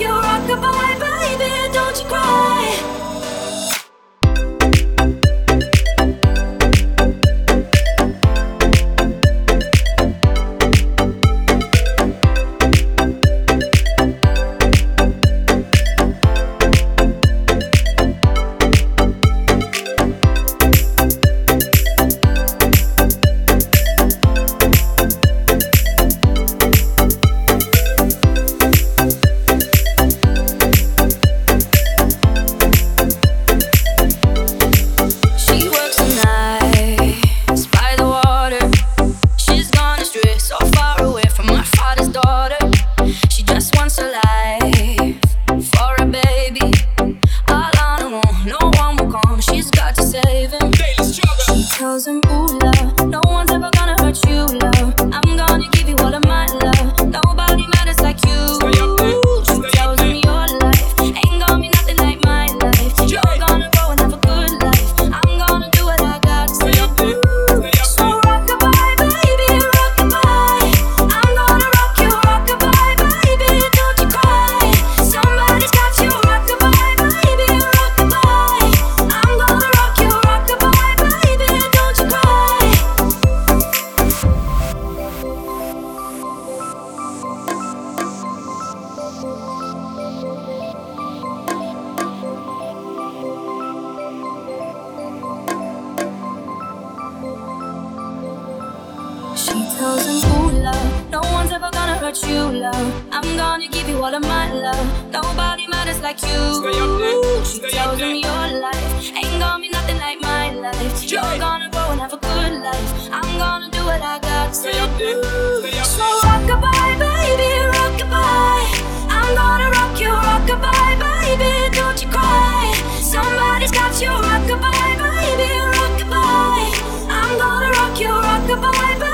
gonna rock you, cause I'm cool, love. No one's ever gonna hurt you, love. I'm gonna give you all of my love. Nobody matters like you. She chosen your life. Ain't gonna be nothing like my life. You're gonna go and have a good life. I'm gonna do what I got to do. So rock goodbye, baby, rock goodbye. I'm gonna rock you, rock goodbye, baby. Don't you cry. Somebody's got you, rock goodbye, baby, rock goodbye. I'm gonna rock you, rock goodbye, baby.